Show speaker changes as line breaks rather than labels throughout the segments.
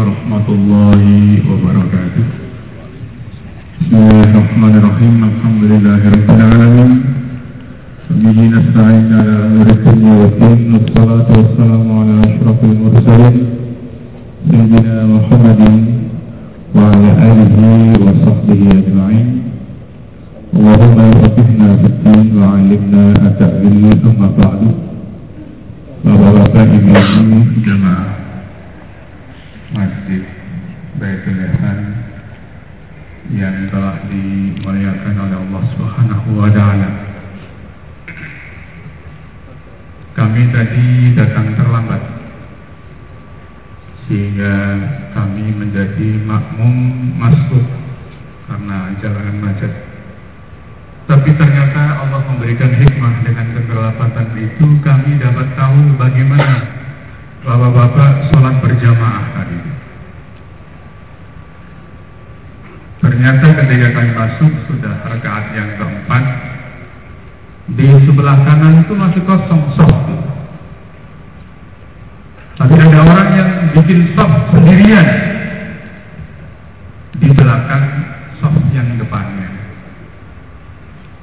ورحمة الله وبركاته. بسم الله الرحمن الرحيم الحمد لله رب العالمين وبه نستعين على أمر الدنيا والدين والصلاة والسلام على أشرف المرسلين سيدنا محمد وعلى آله وصحبه أجمعين اللهم وفقنا في الدين وعلمنا التأويل ثم بعد Bapak-bapak ibu-ibu jemaah Masjid Baitul Ihsan yang telah dimuliakan oleh Allah Subhanahu wa taala. Kami tadi datang terlambat sehingga kami menjadi makmum masuk karena jalanan macet. Tapi ternyata Allah memberikan hikmah dengan keterlambatan itu kami dapat tahu bagaimana bapak-bapak sholat berjamaah tadi. Ternyata ketika kami masuk sudah rakaat yang keempat di sebelah kanan itu masih kosong soft. Tapi ada orang yang bikin soft sendirian di belakang soft yang depannya.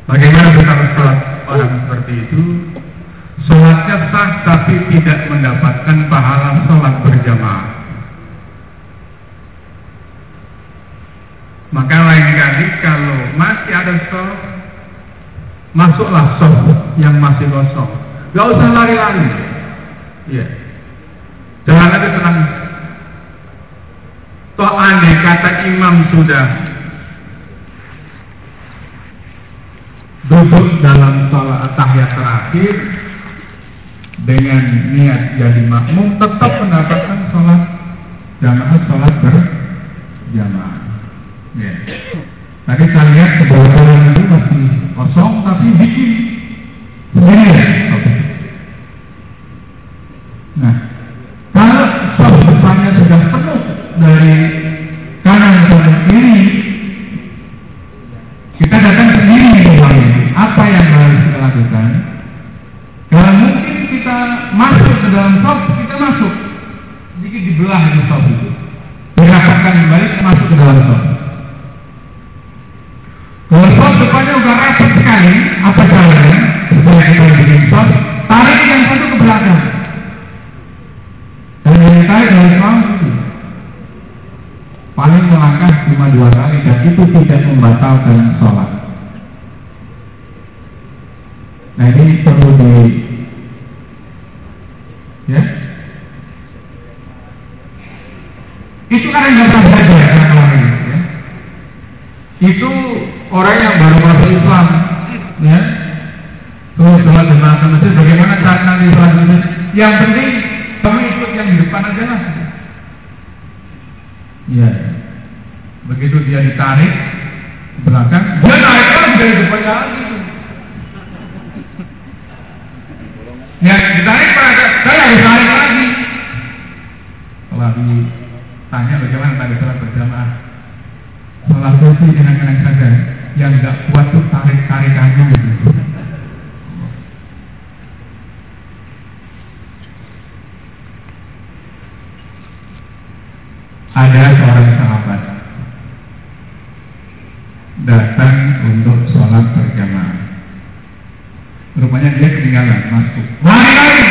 Bagaimana kita sholat orang seperti itu? Tidak mendapatkan pahala sholat berjamaah. Maka lain kali kalau masih ada sholat, masuklah sholat yang masih kosong. Gak usah lari-lari. Ya. Jangan ada tenang. Toh aneh kata imam sudah duduk dalam sholat tahiyat terakhir dengan niat jadi makmum tetap mendapatkan sholat jamaah sholat berjamaah. Ya. Tadi saya lihat itu masih kosong tapi bikin sendiri ya. Nah, kalau sholat depannya sudah penuh dari kanan ke kiri, kita datang sendiri misalnya. Apa yang harus kita lakukan? Kalau mungkin kita masuk ke dalam shop, kita masuk. Sedikit dibelah di shop itu. Dirapatkan kembali, masuk ke dalam shop. Kalau shop depannya udah rapat sekali, apa caranya? Supaya kita bikin shop, tarik yang satu ke belakang. Dan yang tarik dari shop paling melangkah cuma dua kali dan itu tidak membatalkan sholat. Nah ini perlu di ya? Itu kan yang nggak saja ya ya. itu orang yang baru masuk Islam ya. Terus sholat jemaah ke masjid bagaimana cara nanti sholat masjid? Yang penting kamu ikut yang di depan aja lah. Ya begitu dia ditarik belakang dia naik lagi dari depannya lagi Ya, ditarik pada saya harus tarik lagi. Setelah ditanya bagaimana tadi sholat berjamaah, sholat suci enak-enak saja. Yang nggak kuat tuh tarik-tarik aja gitu. Ada seorang sahabat datang untuk sholat berjamaah. Rupanya dia ketinggalan masuk. Lari lari!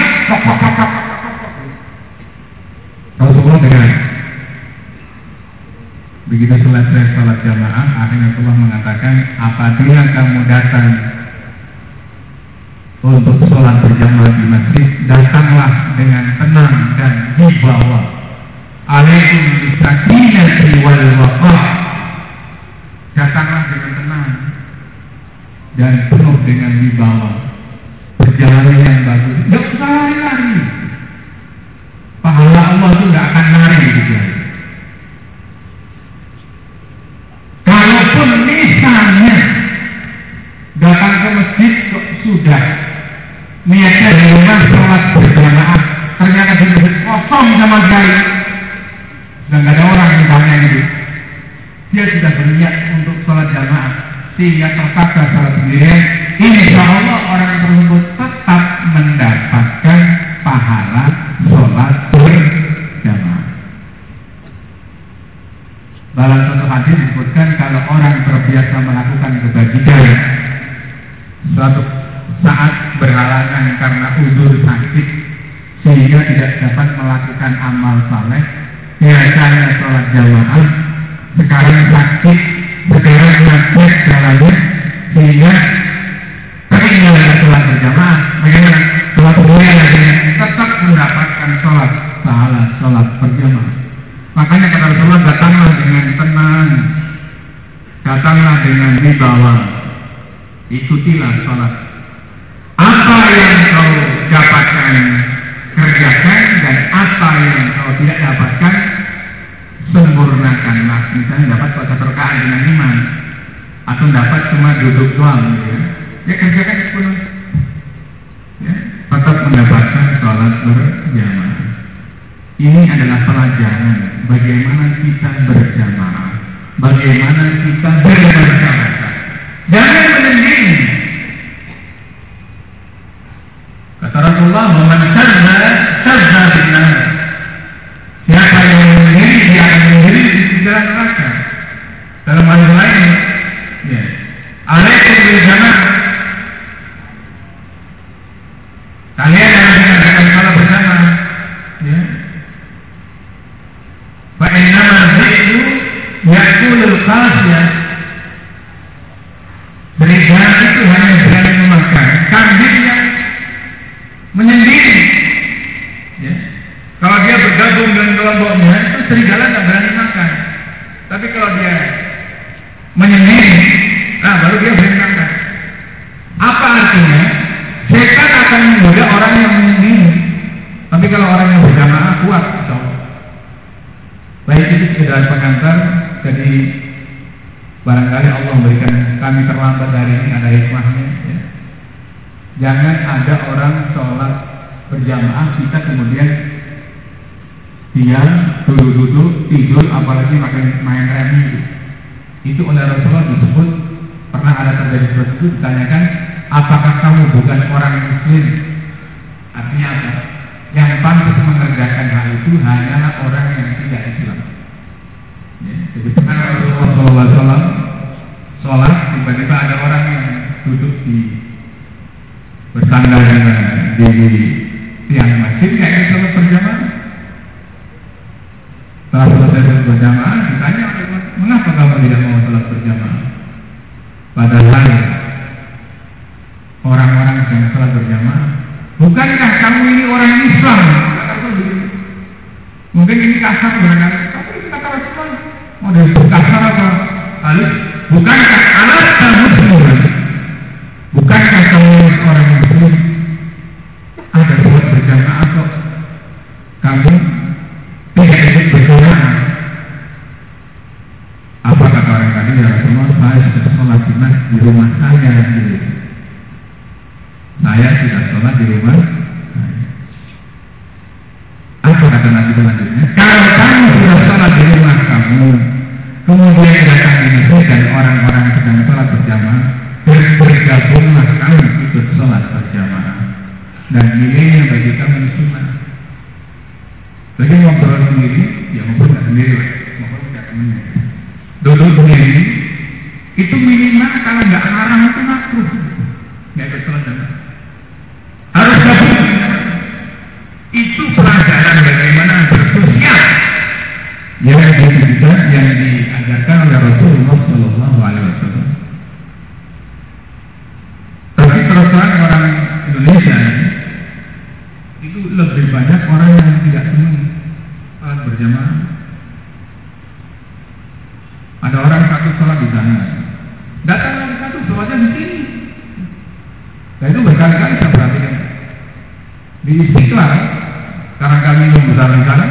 Rasulullah dengan begitu selesai sholat jamaah akhirnya Allah mengatakan apabila kamu datang untuk sholat berjamaah di masjid datanglah dengan tenang dan dibawa. Alaikum bisakinati wal datanglah dengan tenang dan penuh dengan wibawa perjalanan yang bagus. Tidak usah lari-lari. Pahala Allah itu tidak akan lari gitu. Kalaupun misalnya datang ke masjid sudah niatnya di rumah sholat berjamaah ternyata di masjid kosong sama sekali dan nggak ada orang misalnya gitu dia sudah berniat untuk sholat jamaah sehingga terpaksa sholat sendirian insya Allah orang tersebut tetap mendapatkan pahala sholat berjamaah. Dalam satu hadis disebutkan kalau orang terbiasa melakukan kebajikan suatu saat berhalangan karena udur sakit sehingga tidak dapat melakukan amal saleh biasanya sholat jamaah sekarang sakit sekarang sakit jalannya sehingga ketinggalan sholat berjamaah. Bagaimana sholat lagi tetap mendapatkan sholat salah sholat berjamaah. Makanya kata Rasulullah datanglah dengan tenang datanglah dengan dibawa ikutilah sholat. Apa yang kau dapatkan kerjakan dan apa yang kau tidak dapatkan sempurnakanlah misalnya dapat baca terkaan dengan iman atau dapat cuma duduk doang gitu ya. Ya kerjakan sepenuh ya tetap mendapatkan sholat berjamaah. Ini adalah pelajaran bagaimana kita berjamaah bagaimana kita bermasyarakat. Jangan menyendiri kata Rasulullah man syazza syazza binar siapa yang menyendiri dia akan menyendiri di dalam neraka dalam hal lain ya alaikum bil jamaah kalian harus mengadakan salat bersama ya fa innama dzikru yakulul qasiyah Serigala itu hanya berani memakan kambing yang menyendiri. Ya. Kalau dia bergabung dengan kelompoknya, itu serigala nggak berani makan. Tapi kalau dia menyendiri, nah baru dia berani makan. Apa artinya? Setan akan menggoda orang yang menyendiri. Tapi kalau orang yang berjamaah kuat, so. Baik itu sekedar pengantar, jadi barangkali Allah memberikan kami terlambat hari ini ada hikmahnya. Ya. Jangan ada orang sholat berjamaah kita kemudian diam, duduk-duduk, tidur, apalagi main main remi itu. Itu oleh Rasulullah disebut pernah ada terjadi seperti itu ditanyakan apakah kamu bukan orang muslim? Artinya apa? Yang pantas mengerjakan hal itu hanyalah orang yang tidak Islam. Ya, jadi pernah Rasulullah SAW sholat tiba-tiba ada orang yang duduk di bersandar di tiang masjid kayak sholat berjamaah. Setelah selesai sholat berjamaah ditanya mengapa kamu tidak mau sholat berjamaah? Padahal orang-orang yang sholat berjamaah Bukankah kamu ini orang Islam? Mungkin ini kasar barangkali, tapi kata Rasulullah. Mau dari kasar apa? Halus? Bukankah alat semua? Bukankah kamu orang Muslim? Ada buat berjamaah kok. Kamu tidak ikut berjamaah. Apa kata orang tadi ya Rasulullah? Saya sudah sholat Jumat di rumah saya sendiri. Saya tidak sholat di rumah Apa kata Nabi selanjutnya? Kalau kamu sudah sholat di rumah kamu, kemudian datang di masjid dan orang-orang sedang sholat berjamaah, bergabunglah kamu ikut sholat berjamaah. Dan nilainya bagi kamu sunnah. Lagi ngobrol sendiri, ya ngobrol nggak sendiri lah, ngobrol tidak temennya. Duduk sendiri, itu minimal kalau nggak haram itu makruh, nggak ikut sholat jamaah harus gabung itu pelajaran bagaimana bersosial yang juga yang diajarkan oleh Rasulullah Shallallahu Alaihi Wasallam. Tapi terus terang orang Indonesia itu lebih banyak orang yang tidak senang sholat berjamaah. Ada orang satu sholat di sana, datang lagi satu sholatnya di sini. Nah itu berkali-kali saya perhatikan di Istiqlal karena kami membesar di sana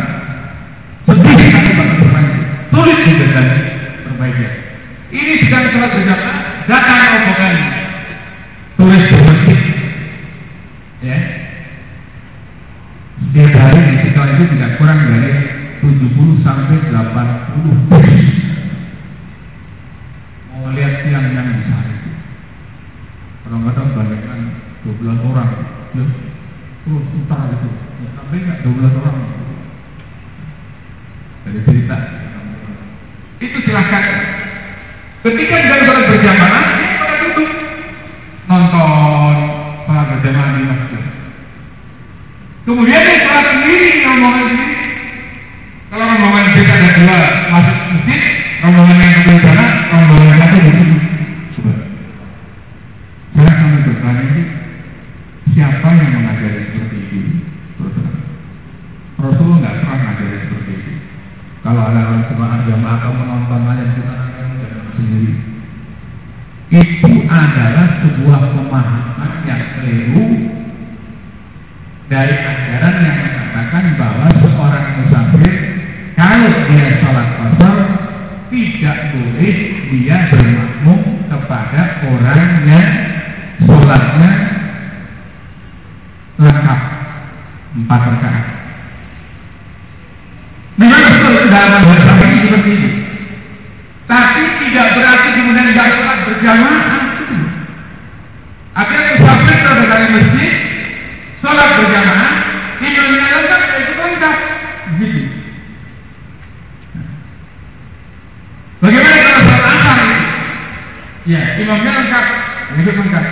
sedih kami pada perbaiki sulit juga dan perbaiki ini sedang sholat berjamaah datang rombongan tulis di masjid ya setiap hari di Istiqlal itu tidak kurang dari 70 sampai 80 bus mau lihat tiang yang besar itu kadang-kadang banyakkan 12 orang ya terus utara gitu ya, sampai nggak 12 orang dari cerita Itu silahkan. Ketika di dalam sholat berjamaah, dia pada duduk nonton sholat berjamaah di masjid. Kemudian dia sholat sendiri, rombongan sendiri. Kalau rombongan kita ada dua masuk masjid, rombongan yang kedua sana, rombongan yang satu di sini. Coba. Saya akan bertanya ini, siapa yang mengajari seperti itu? Rasulullah nggak pernah mengajari seperti itu. Kalau ada orang jemaah jamaah kamu menonton Quran kamu sendiri. Itu adalah sebuah pemahaman yang keliru dari ajaran yang mengatakan bahwa seorang musafir kalau dia sholat kosong tidak boleh dia bermakmum kepada orang yang sholatnya lengkap empat rakaat. Memang betul dalam bahasa ini seperti itu. Tapi tidak berarti kemudian tidak sholat berjamaah. Akhirnya musafir dari masjid, sholat berjamaah, imamnya lengkap, itu lengkap. Gitu. Bagaimana kalau sholat asar? Ya, imamnya lengkap, itu lengkap.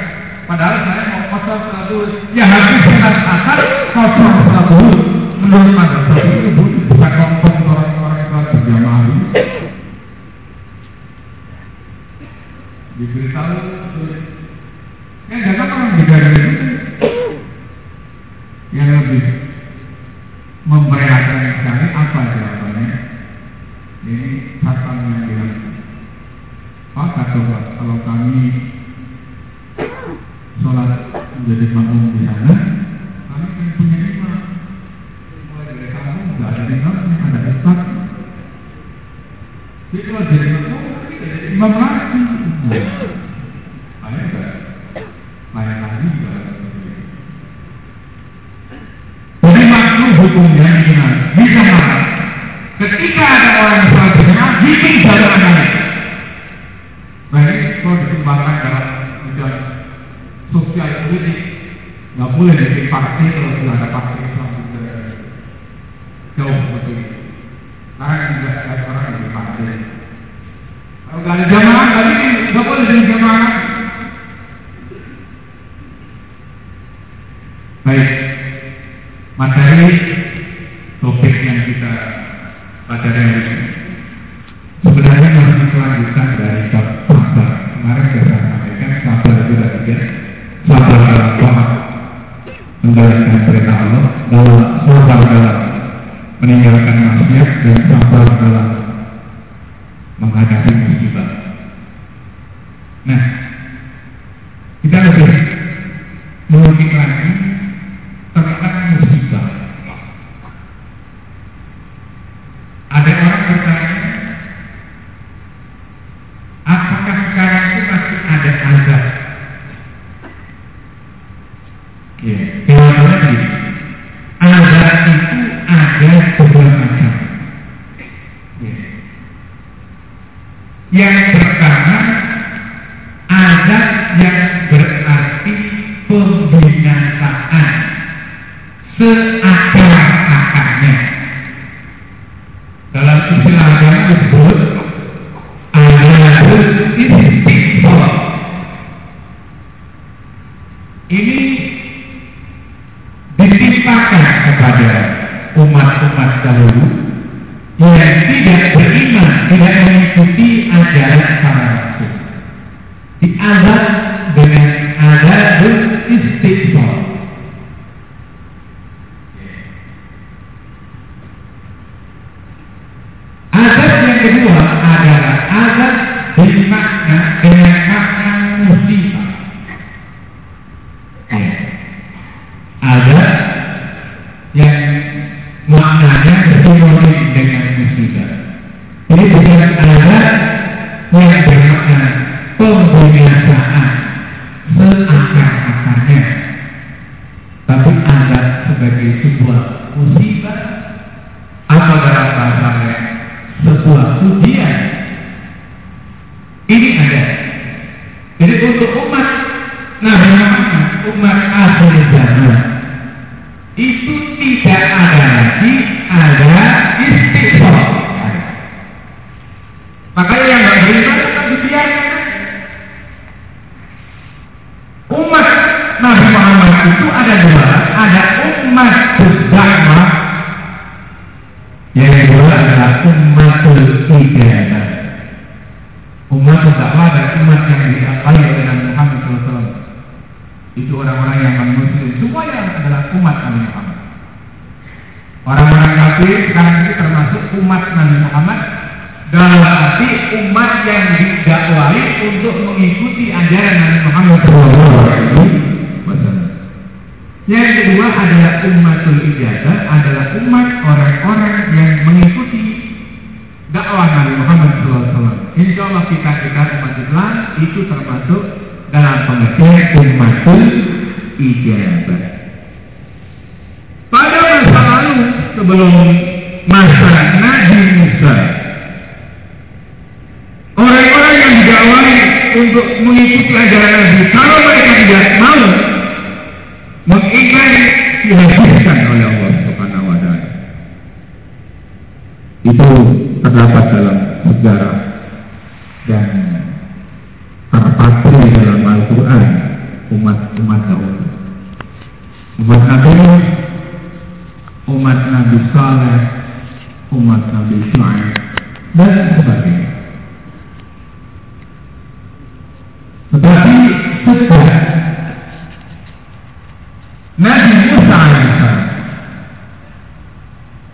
Padahal saya mau kosong dulu. Ya habis sholat asar, kosong sholat dulu. Menurut mazhab itu bukan kelompok orang-orang sholat berjamaah ini. Diberitahu yang datang orang beda itu yang lebih memperhatikan sekali apa jawabannya ini satpam yang bilang Pak kata kalau kami sholat menjadi makmum di sana kami kan punya imam mulai dari kampung nggak ada imam ada ustaz jadi kalau jadi makmum imam lagi saya enggak layan lagi enggak jadi makmum hukumnya gimana? Bisa marah. Ketika ada orang yang salah berjamaah, bikin jalan lain. Baik, kalau dikembangkan dalam bidang sosial politik, nggak boleh jadi partai kalau sudah ada partai Islam jauh seperti itu. Karena tidak ada orang yang jadi partai. Kalau nggak ada jamaah, nggak bikin, nggak boleh jadi jamaah. Baik, materi topik yang kita pada ini sebenarnya masih kelanjutan dari bab sabar kemarin sudah itu ada tiga sabar dalam Allah dalam sabar dalam meninggalkan maksiat dan sabar dalam menghadapi musibah. Nah kita lebih tentang musibah. Ada orang bertanya, apakah sekarang itu masih ada azab? Ya, jawabannya begini. Azab itu ada dua macam. Ya. Yang pertama, azab yang berarti pembinasaan seakar-akarnya. Dalam istilah agama disebut azabul istighfar. Ini ditimpakan kepada umat-umat dahulu yang tidak beriman, tidak mengikuti ajaran para rasul. Diazab dengan azabul istighfar. azab bin makna dengan makna bagaimana dibiarkan umat Nabi Muhammad itu ada dua ada umat Dhamma yang kedua adalah umat Ibadah umat Dhamma dan umat yang diakai dengan Muhammad SAW itu orang-orang yang non-muslim. Semua yang adalah umat Nabi Muhammad. Orang-orang kafir sekarang ini termasuk umat Nabi Muhammad dalam arti umat yang didakwai untuk mengikuti ajaran Nabi Muhammad SAW. Yang kedua adalah umatul ijazah adalah umat orang-orang yang mengikuti dakwah Nabi Muhammad SAW. Insya Allah kita kita umat Islam itu termasuk dalam pengertian umatul ijazah. Pada masa lalu sebelum masa Nabi Musa, yang didakwai untuk mengikuti ajaran Nabi, kalau mereka tidak mau mengingkari dihabiskan oleh Allah Subhanahu wa taala. Itu terdapat dalam sejarah dan terpatri dalam Al-Quran umat-umat dahulu. Umat Nabi umat Nabi Saleh, umat Nabi Ismail, dan sebagainya. Tetapi setelah Nabi Musa alaihissalam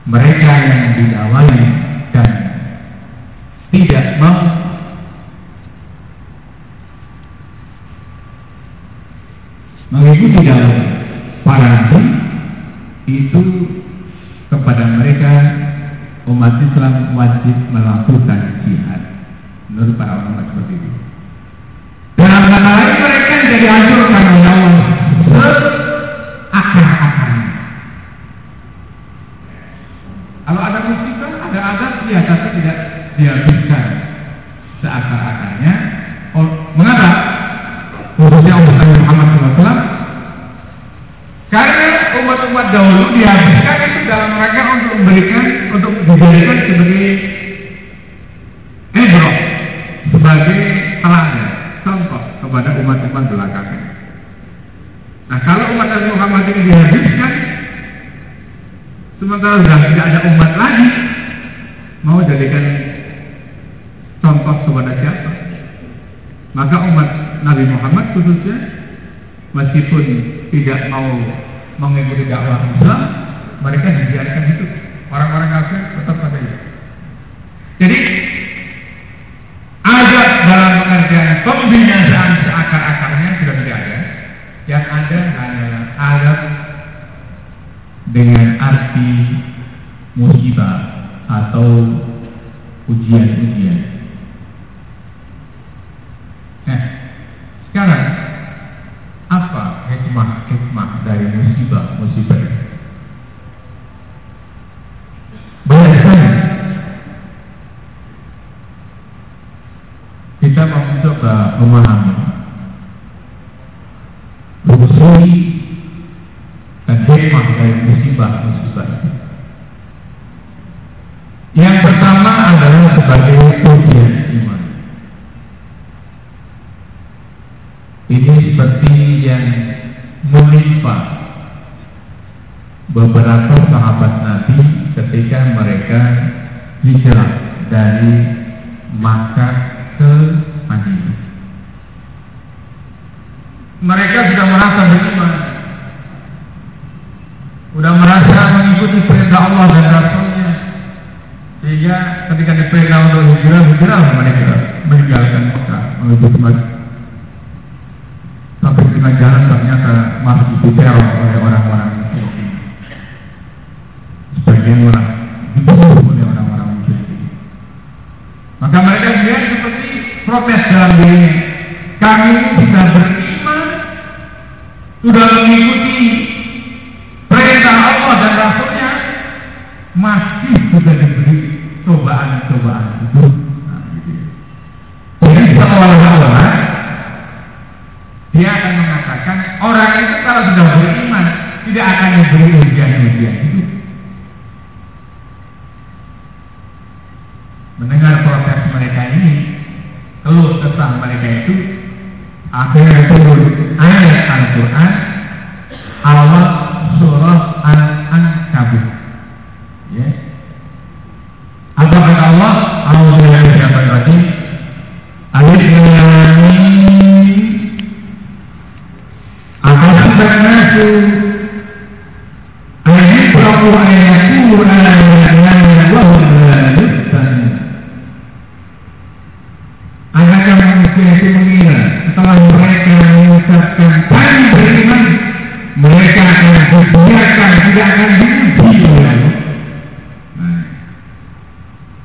mereka yang didawai dan tidak mau mengikuti dalam para nabi itu kepada mereka umat Islam wajib melakukan jihad menurut para ulama seperti itu. Dalam kata lain mereka jadi dianjurkan oleh Allah akar-akarnya. Kalau ada musibah, ada adab, ya tapi tidak dihabiskan seakar-akarnya. Oh, mengapa? Khususnya umat Muhammad SAW karena umat-umat dahulu dihabiskan itu dalam rangka untuk memberikan untuk dijadikan sebagai ebro sebagai teladan contoh kepada umat-umat belakangan. Nah kalau umat Nabi Muhammad ini dihabiskan Sementara sudah tidak ada umat lagi. Mau jadikan contoh kepada siapa? Maka umat Nabi Muhammad khususnya Meskipun tidak mau mengikuti dakwah Islam Mereka dibiarkan itu. Orang-orang kafir tetap pada itu. Jadi ada dalam pengertian pembinasaan seakar-akarnya sudah tidak ada. Yang ada hanyalah dengan arti musibah atau ujian-ujian. Nah, sekarang apa hikmah-hikmah dari musibah-musibah Banyak sekali. Kita mau mencoba memahami fungsi dan hikmah dari musibah-musibah itu. Yang pertama adalah sebagai ujian iman. Ini seperti yang menimpa beberapa sahabat Nabi ketika mereka hijrah dari Makkah ke Madinah. Mereka sudah merasa beriman. Sudah merasa mengikuti perintah Allah dan Rasulnya. Sehingga ketika diperintah untuk hijrah hijrah mereka meninggalkan Mekah menuju Madinah. Sampai di jalan ternyata masih diteror oleh orang-orang musyrikin sebagian orang dibunuh oleh orang-orang musyrikin maka mereka melihat seperti protes dalam diri. Kami sudah beriman. Sudah mengikuti perintah Allah dan Rasulnya masih sudah diberi cobaan-cobaan itu. Nah, gitu. Jadi seolah-olah dia akan mengatakan orang itu kalau sudah beriman tidak akan diberi ujian-ujian itu. Mendengar proses mereka ini, keluh kesah mereka itu akhirnya turun. Ayat Al-Quran awal surah Al-Ankabut ya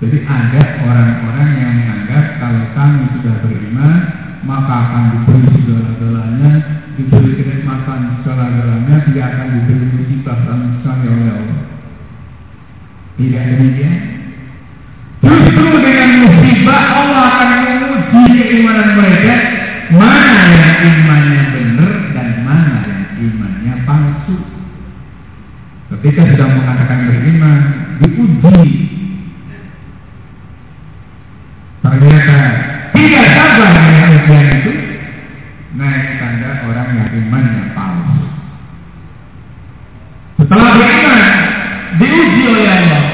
Jadi ada orang-orang yang menganggap kalau kami sudah beriman, maka akan diberi segala-galanya, diberi kenikmatan segala-galanya, tidak akan diberi musibah sama sekali oleh Allah. Tidak demikian. Justru dengan musibah Allah akan menguji keimanan mereka mana yang imannya benar dan mana yang imannya palsu. Ketika sudah mengatakan beriman, diuji. Ternyata tidak sabar dengan ujian itu, naik tanda orang yang imannya palsu. Setelah beriman, diuji oleh Allah,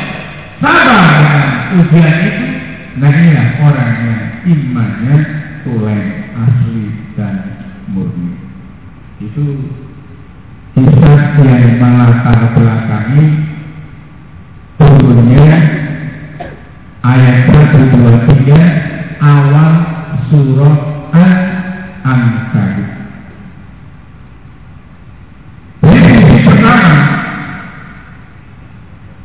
sabar dengan ujian itu, nah inilah orang yang imannya tulen asli dan murni. Itu kisah yang melatar belakangi turunnya ayat 123 awal surah Al-Ankabut. Jadi pertama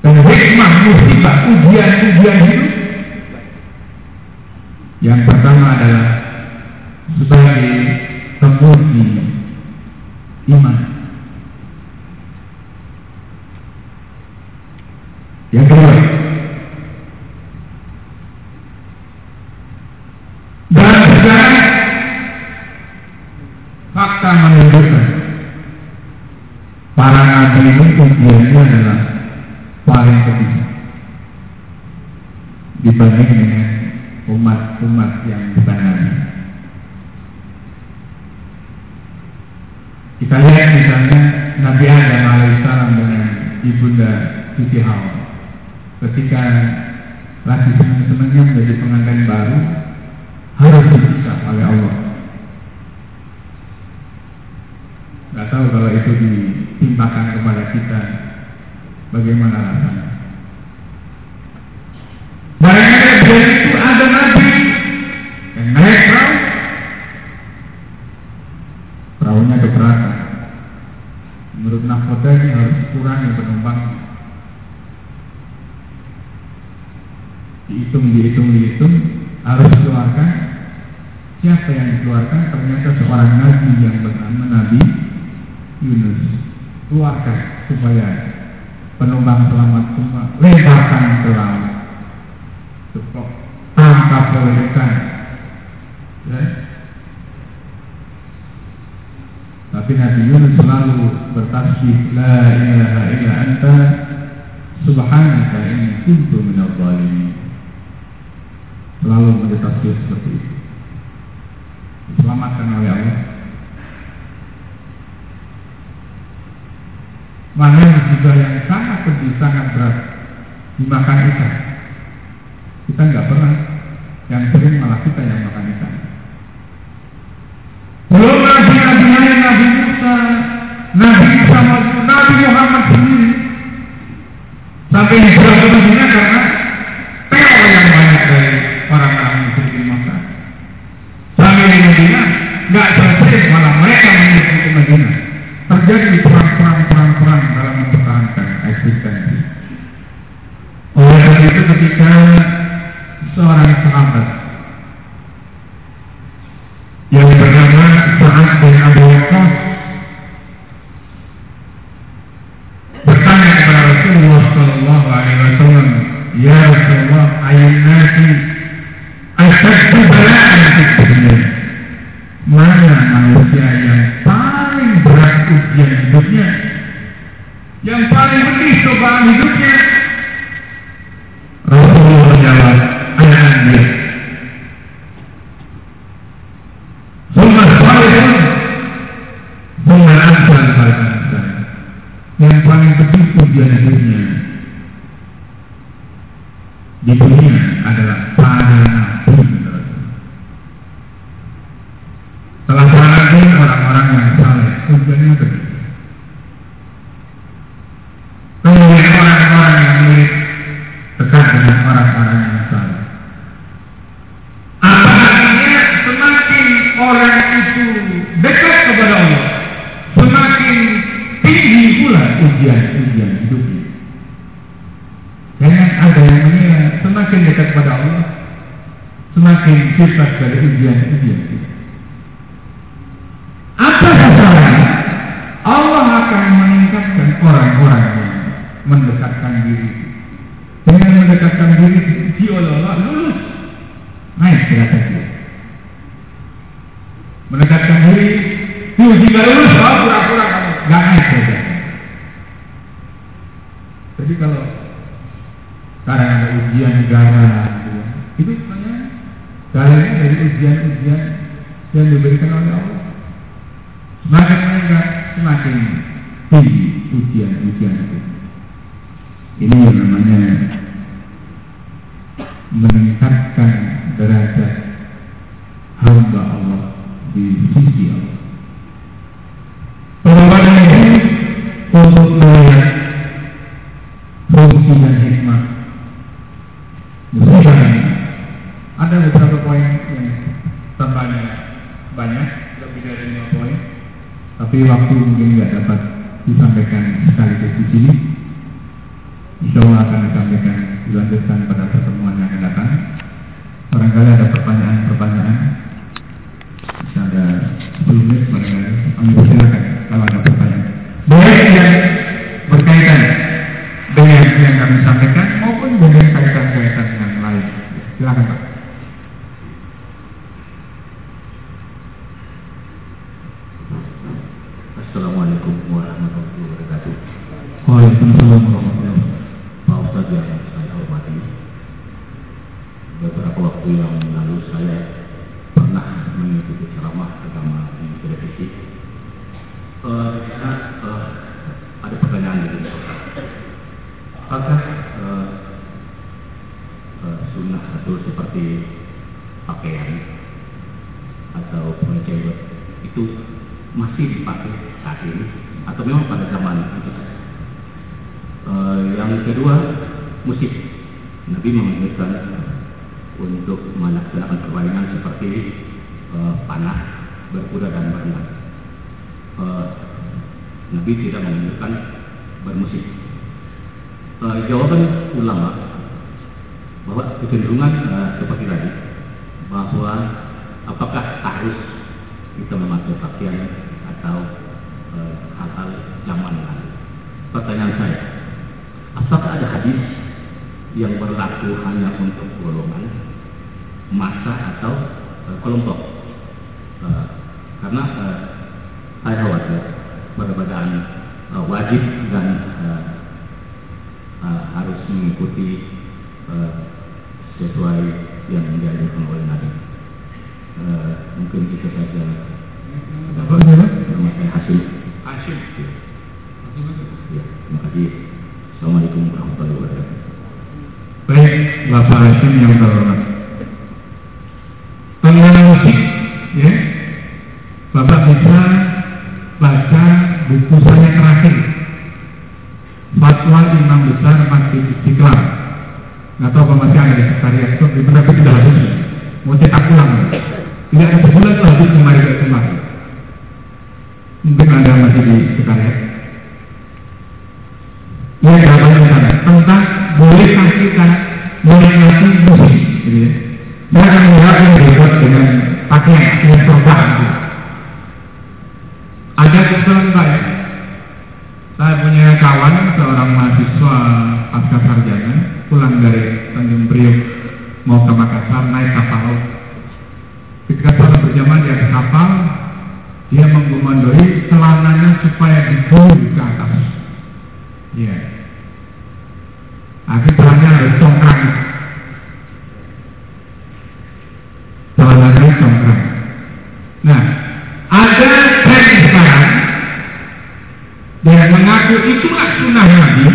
dan hikmah musibah ujian-ujian hidup yang pertama adalah sebagai penguji iman. Yang kedua, dalam sejarah fakta menunjukkan para nabi ini ujiannya adalah paling kecil dibanding dengan umat-umat yang bukan nabi. Kita lihat misalnya Nabi Adam alaihissalam dengan ibunda Siti Hawa ketika lagi senang-senangnya menjadi pengantin baru harus dipisah oleh Allah. Gak tahu kalau itu ditimpakan kepada kita bagaimana rasanya. Barangkali dia itu ada nabi yang naik perahu, perahunya keberatan. Menurut nahkoda ini harus kurangi penumpang. Dihitung, dihitung, dihitung, harus dikeluarkan. Siapa yang dikeluarkan? Ternyata seorang nabi yang bernama Nabi Yunus. Keluarkan supaya penumpang selamat semua. Lemparkan ke laut. Cukup. Tangkap ikan ya. tapi Nabi Yunus selalu bertasbih la ilaha illa anta subhanaka inni kuntu minal selalu bertasbih seperti itu. Diselamatkan oleh Allah mana musibah yang sangat pedih, sangat berat dimakan ikan. Kita nggak pernah, yang sering malah kita yang makan ikan. Belum nabi nabi Nabi Musa, Nabi Isa, Nabi Muhammad sendiri sampai hijrah ke Madinah karena teror yang banyak dari orang-orang musyrikin Makkah. Sampai di Madinah nggak selesai malah mereka menuju ke Madinah terjadi perang-perang perang-perang dalam mempertahankan eksistensi. Oleh karena itu ketika seorang sahabat yang bernama Sa'ad bin Abu Waqqas bertanya kepada Rasulullah Sallallahu Alaihi Wasallam, Ya Rasulullah, ayat nasi asyaddu bala'an fi dunia. Mana manusia yang paling berat ujian hidupnya, yang paling pedih cobaan hidupnya? Rasulullah menjawab, anak dia. Summa salihun, summa amsal fal amsal. Yang paling pedih ujian hidupnya di dunia adalah para nabi setelah para nabi orang-orang yang saleh ujiannya begitu. Kemudian orang-orang yang milik dekat dengan orang-orang yang saleh. Apa artinya semakin orang itu dekat kepada Allah, semakin tinggi pula ujian-ujian hidupnya. Jangan ada yang menilai semakin semakin dekat kepada Allah, bebas dari ujian-ujian kita. Apa sasarannya? Allah akan meningkatkan orang-orang yang mendekatkan diri. Dengan mendekatkan diri Allah lulus naik derajat dia. Mendekatkan diri diuji gak lulus, oh pura-pura kamu gak naik derajat. Jadi kalau sekarang ada ujian negara, gitu ya, itu sebenarnya dalilnya dari ujian-ujian yang diberikan oleh Allah. Semakin meningkat, semakin tinggi ujian-ujian itu. Ini yang namanya meningkatkan derajat hamba Allah di sisi Allah. Pengorbanan ini untuk melihat fungsi dan hikmah musibah ini. Ada beberapa poin yang banyak, lebih dari lima poin. Tapi waktu mungkin nggak dapat disampaikan sekaligus di sini. Insya Allah akan disampaikan dilanjutkan pada pertemuan yang akan datang. Barangkali ada pertanyaan-pertanyaan. Bisa ada 10 menit barangkali. Kami persilakan kalau ada pertanyaan. Baik yang berkaitan dengan yang kami sampaikan maupun dengan kaitan-kaitan yang lain. Silakan Pak.
Assalamualaikum warahmatullahi wabarakatuh.
Waalaikumsalam warahmatullahi wabarakatuh.
Pak Ustadz yang saya hormati, beberapa waktu yang lalu saya pernah mengikuti ceramah agama di televisi. Eh, di sana eh, ada pertanyaan dari Ustaz. Apakah eh, eh, sunnah atau seperti pakaian atau penjahit itu masih dipakai saat ini atau memang pada zaman itu saja? Eh, yang kedua, musik. Menganjurkan untuk melaksanakan permainan seperti eh, panah, berkuda dan berenang. Eh, Nabi tidak menganjurkan bermusik. Eh, jawaban ulama bahwa kecenderungan eh, seperti tadi bahwa apakah harus kita memakai pakaian atau hal-hal zaman lalu. Pertanyaan saya, apakah ada hadis yang berlaku hanya untuk golongan, masa atau eh, kelompok? Eh, karena eh, saya khawatir perbedaan eh, wajib dan eh, eh, harus mengikuti eh, sesuai yang diajarkan oleh Nabi. Eh, mungkin itu saja. Nama saya Hasim.
Hashim.
Ya, terima kasih. Assalamualaikum warahmatullahi wabarakatuh.
Baik, Bapak Hashim yang terhormat. Pengenal musik, ya, Bapak bisa baca buku saya terakhir. Fatwa Imam Besar Masjid Istiqlal. Nggak tahu apa masih ada di sekretariat itu, di benar sudah habis. Mau cetak ulang. Tidak sebulan itu habis kemarin ke kemarin. Mungkin ada masih di sekretariat. Yang jawabannya di sana tentang bolehkah kita menikmati musik, gitu ya. Saya akan menjawab yang dibuat dengan pakaian, dengan serban. Gitu. Ada kebetulan saya, saya punya kawan seorang mahasiswa pasca sarjana pulang dari Tanjung Priok mau ke Makassar naik kapal laut. Ketika sholat berjamaah di atas kapal, dia menggumandoi celananya supaya digulung ke atas. Iya. Akhirnya harus congkrang. Celananya congkrang. Nah, ada tren sekarang yang mengaku itulah sunnah Nabi.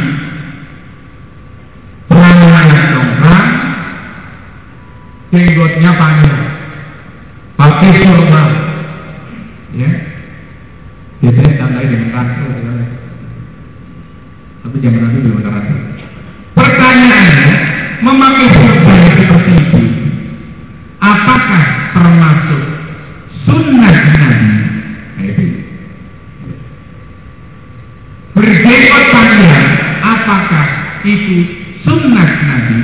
Celananya congkrang, jenggotnya panjang, pakai sorban, ya. Biasanya tandai dengan ransel, ya. tapi zaman Nabi belum ada ransel. Pertanyaannya, memakai sorban seperti itu, apakah termasuk sunnah? Nah, itu. Apakah itu sunnah Nabi?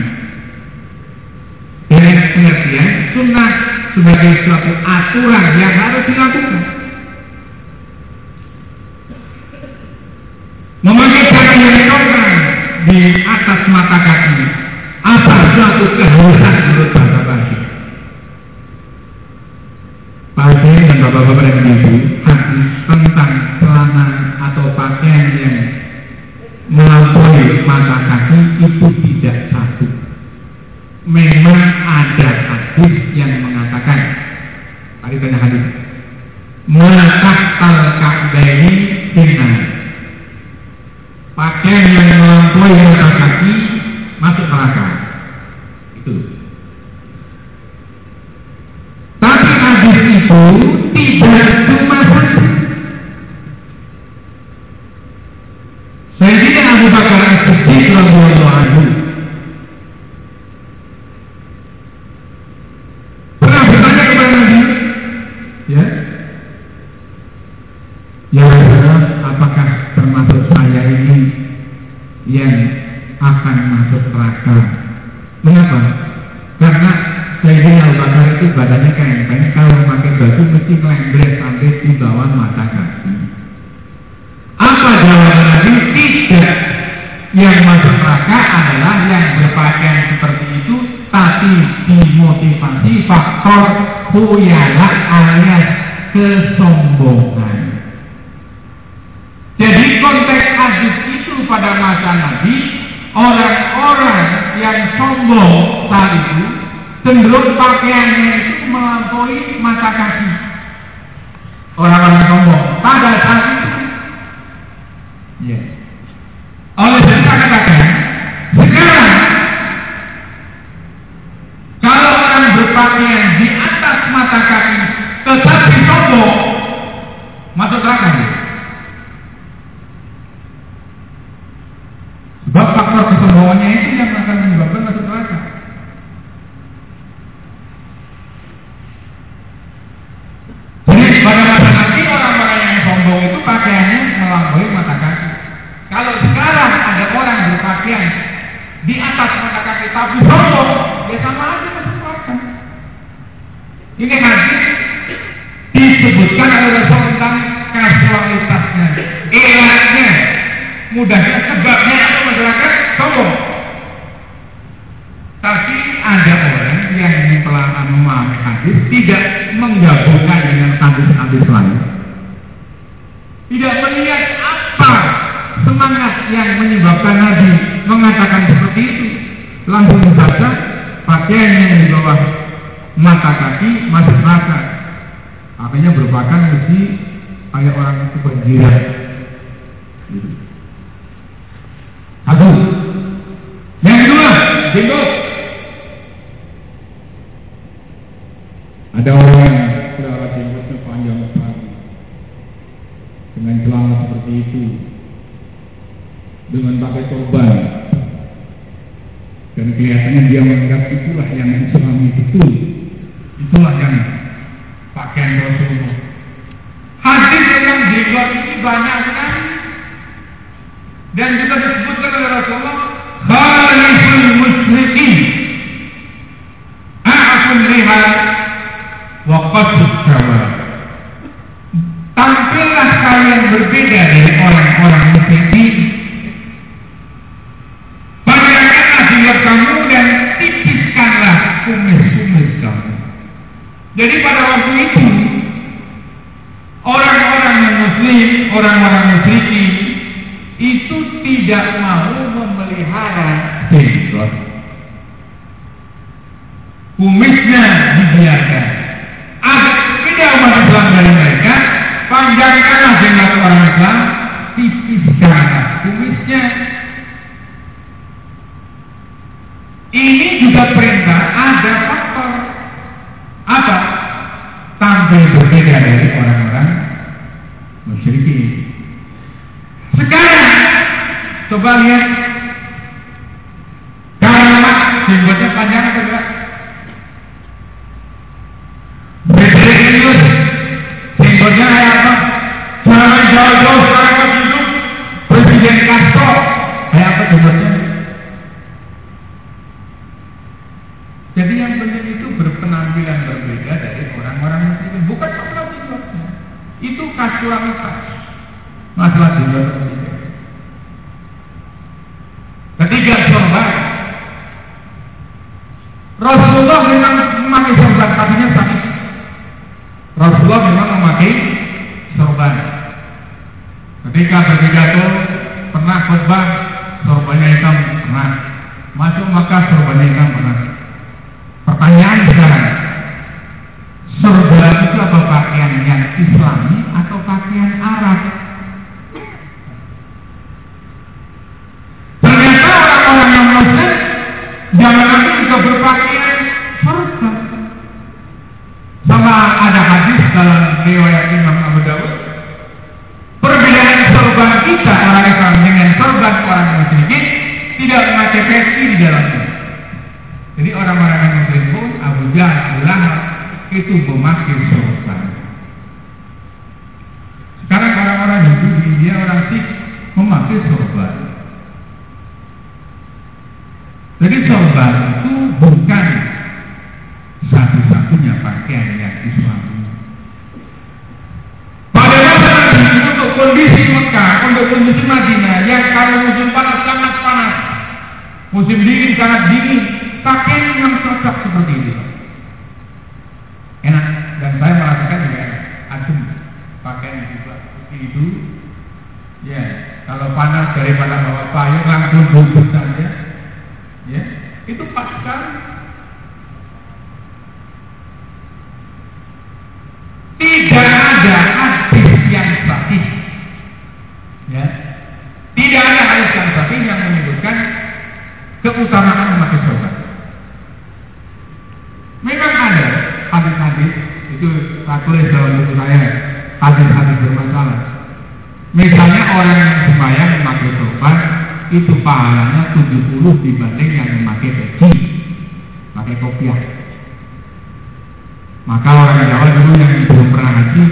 pengertian sunnah sebagai suatu aturan yang harus dilakukan. Memakai yang congkrang di atas mata kaki yang akan masuk neraka? Mengapa? Karena Sayyidina Abu Bakar itu badannya kempeng, kalau pakai baju mesti melembrek sampai di bawah mata kaki. Apa jawaban Nabi? Tidak. Yang masuk neraka adalah yang berpakaian seperti itu, tapi dimotivasi faktor huyala alias kesombongan. Jadi konteks hadis itu pada masa Nabi, orang-orang yang sombong saat itu cenderung pakaiannya itu melampaui mata kaki. Orang-orang sombong pada saat itu Ya. Oleh itu katakan, sekarang kalau orang berpakaian di atas mata kaki tetapi sombong, masuk neraka dia. Sebab kesombongannya itu yang akan menyebabkan masuk neraka. Jadi pada masa nanti orang-orang yang sombong itu pakaiannya melampaui mata kaki. Kalau sekarang ada orang berpakaian di atas mata kaki tapi sombong, ya sama aja masuk neraka. Ini hadis disebutkan oleh Rasul tentang kasualitasnya, ilatnya, mudahnya sebabnya apa masyarakat sombong. Tapi ada orang yang telah memahami hadis tidak menggabungkan dengan hadis-hadis lain. Tidak melihat apa semangat yang menyebabkan Nabi mengatakan seperti itu. Langsung saja pakaian yang di bawah mata kaki masuk neraka. Artinya berpakaian mesti kayak orang itu. Gitu. Satu. Yang kedua, jenggot. Ada orang yang saudara jenggotnya panjang sekali. Dengan celana seperti itu, dengan pakai sorban, dan kelihatannya dia menganggap itulah yang islami betul, itulah yang pakaian Rasulullah. Hadis tentang jenggot ini banyak sekali. Dan juga disebutkan oleh Rasulullah khaliful muslimin. A'afun lihat wa qasud jawab tampillah kalian berbeda dari orang-orang musyrikin. Panjangkanlah jilbab kamu dan tipiskanlah kumis-kumis kamu. Jadi pada waktu itu orang-orang yang muslim orang-orang musyrikin itu tidak mau memelihara jenggot kumisnya dibiarkan agak beda umat Islam dari mereka panjangkanlah jenggot orang Islam tipiskanlah kumisnya ini juga perintah ada faktor. Apa? Tampil berbeda dari orang-orang musyrikin. Sekarang coba lihat Itu kasualitas. Masalah berbeda. Ketiga sorban. Rasulullah memang memakai sorban, tadinya sakit. Rasulullah memang memakai sorban. Ketika berpidato pernah khutbah sorbannya hitam pernah. Masuk maka sorbannya hitam pernah. Pertanyaan sekarang, sorban itu apa pakaian yang Islami atau pakaian Arab? Ternyata orang-orang yang Muslim zaman itu juga berpakaian sorban. Sama ada hadis dalam riwayat Imam Abu Dawud. Perbedaan sorban kita orang Islam dengan sorban orang musyrikin tidak memakai di dalamnya. Jadi orang-orang yang muslim pun Abu Jahal, Lahab itu memakai sorban. Sekarang orang-orang Hindu di India orang Sikh memakai sorban. Jadi sorban itu bukan satu-satunya pakaian yang Islam. Pada masa Nabi untuk kondisi Mekah, untuk kondisi Madinah yang kalau musim panas sangat panas, musim dingin sangat dingin, pakaian yang cocok seperti itu. Enak dan saya merasakan juga enak. Adem pakaian itu seperti itu. Ya, kalau panas daripada bawa payung langsung bungkus saja. Ya, itu pas. Tidak ada hadis yang sahih. Ya. Tidak ada hadis yang sahih yang menyebutkan keutamaan memakai. Memang ada hadis-hadis itu tulis dalam buku saya hadis-hadis bermasalah. Misalnya orang yang sembahyang memakai sorban itu pahalanya 70 dibanding yang memakai peci, pakai kopiah. Maka orang Jawa dulu yang belum pernah haji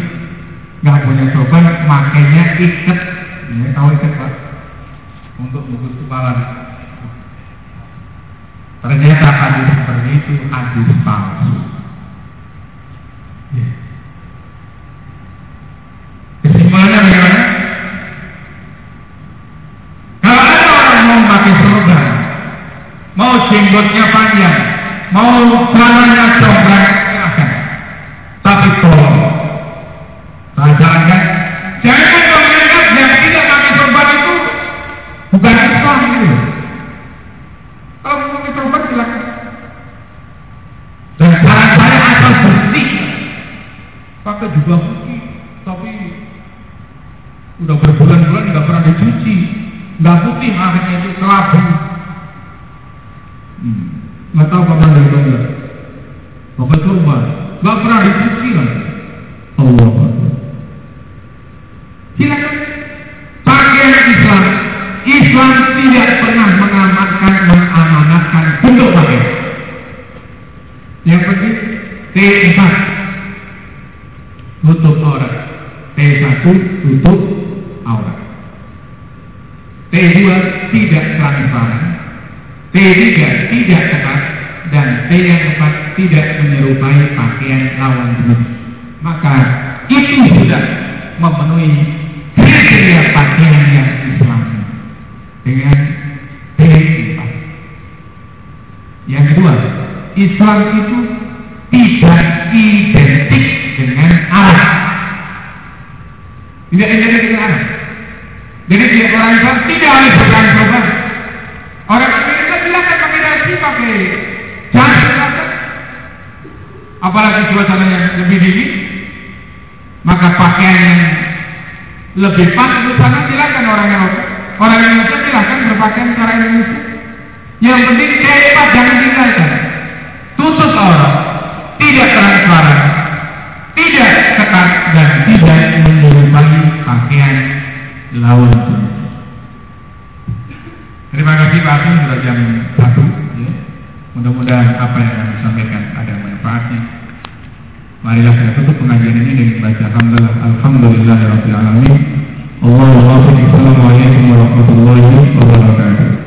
nggak punya sorban, makainya ikat, ya, tahu ikat pak, untuk bungkus kepala. Ternyata hadis seperti itu hadis palsu. Ya. Kesimpulannya bagaimana? Kalau ada orang mau pakai sorban, mau jenggotnya panjang, mau celananya silahkan. Tapi tolong, sarankan, jangan menganggap yang tidak pakai sorban itu bukan Islam gitu. Kalau mau pakai sorban silahkan. Dan saran saya asal bersih, pakai juga putih, tapi udah berbulan-bulan nggak pernah dicuci, nggak putih akhirnya itu kelabu. Hmm. Nggak tahu kapan dari mana. Pakai sorban, nggak pernah dicuci kan? Allah Silakan. Pakaian Islam, Islam tidak pernah mengamankan, mengamanatkan bentuk pakaian. Yang penting T4 tutup aurat. T1 tutup aurat. T2 tidak transparan. T3 tidak ketat dan T yang keempat tidak menyerupai pakaian lawan jenis. Maka itu sudah memenuhi kriteria pakaian yang Islam dengan T4. Yang kedua, Islam itu tidak identik dengan Arab. Tidak identik dengan Arab. Jadi dia orang Islam tidak pakai sorban. Orang Amerika silakan pakai nasi, pakai jas, silakan. Apalagi suasananya lebih dingin, maka pakaian yang lebih pas untuk sana silakan orang yang orang Indonesia silakan berpakaian secara Indonesia. Yang penting cepat jangan tinggalkan. Tutup aurat, tidak transparan, tidak ketat dan tidak menyerupai pakaian lawan. Terima kasih Pak Asim sudah jam satu. Ya. Mudah-mudahan apa yang kami sampaikan ada manfaatnya. Marilah kita tutup pengajian ini dengan baca Alhamdulillah Alhamdulillah Rabbil Alamin. Allahumma Assalamualaikum warahmatullahi wabarakatuh.